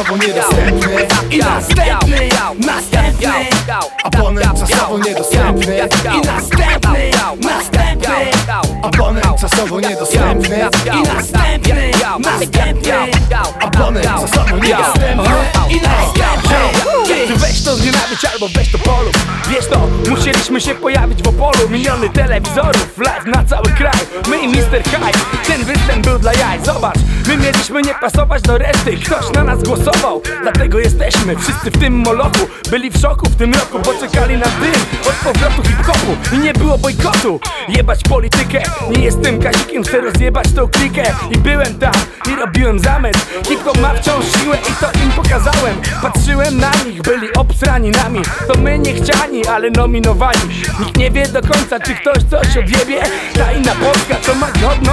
czasowo niedostępny I następny, następny. Abonent czasowo niedostępny I następny, następny. Abonent czasowo niedostępny I następny, następny. Abonent czasowo niedostępny I następny. Weź to znienawić albo weź to polu Wiesz to, musieliśmy się pojawić w Opolu. Miliony telewizorów, live na cały kraj. My i Mr. Ten występ był dla jaj. Zobacz, my mieliśmy nie pasować do reszty. Ktoś na nas głosował, dlatego jesteśmy. Wszyscy w tym molochu byli w szoku w tym roku Bo czekali na dym od powrotu hip-hopu I nie było bojkotu, jebać politykę Nie jestem kazikiem, chcę rozjebać tą klikę. I byłem tam i robiłem zamęt. Hip-hop ma wciąż siłę i to im pokazałem. Patrzyłem na nich, byli obsrani nami. To my niechciani, ale nominowani. Nikt nie wie do końca, czy ktoś coś odjebie. Ta inna Polska, co ma godność,